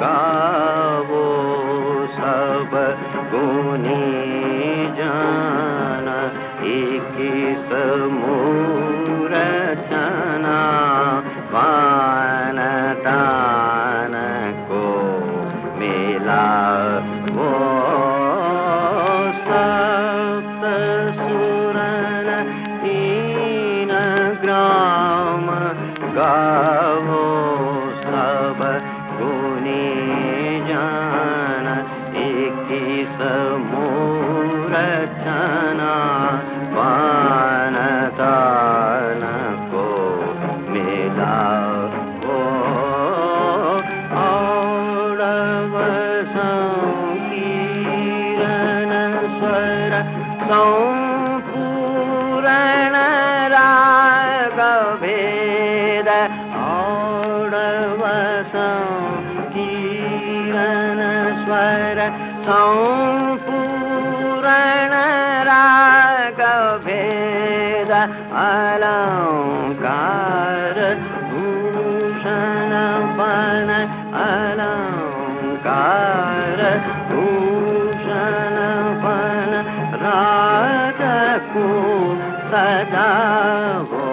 गावो सब गुनी जाना एक समूर चना पान तान को मिला वो सप्त सुरन तीन ग्राम गावो एक समूरचना पान को मिला वो औरव संकीरन स्वर संपूरण राग भेद औरव संकीरन संपूरण राग अलङ्कार भूषण पन राजको सजावो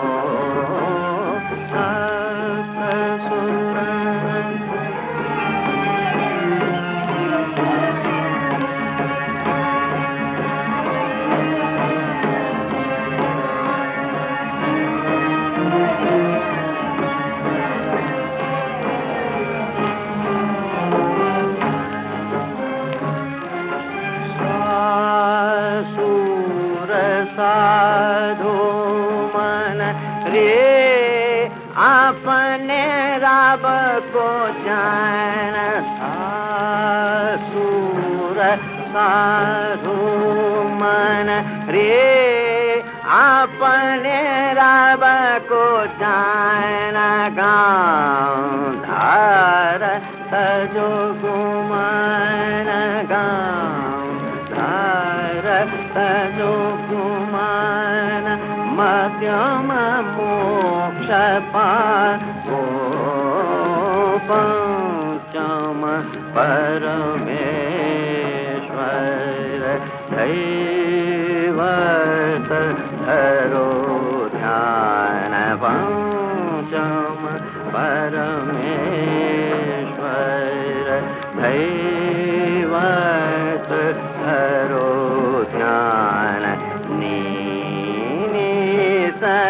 साधो मन, रे अपने रब को जान सूर साधु मन, रे अपने रब को जान गाँव धार सजो गुमान गाँव गुमान मध्यम पाओ पंचम परमेश्वर दैवत धरो ध्यान पंचम परमेश्वर दैवत धरो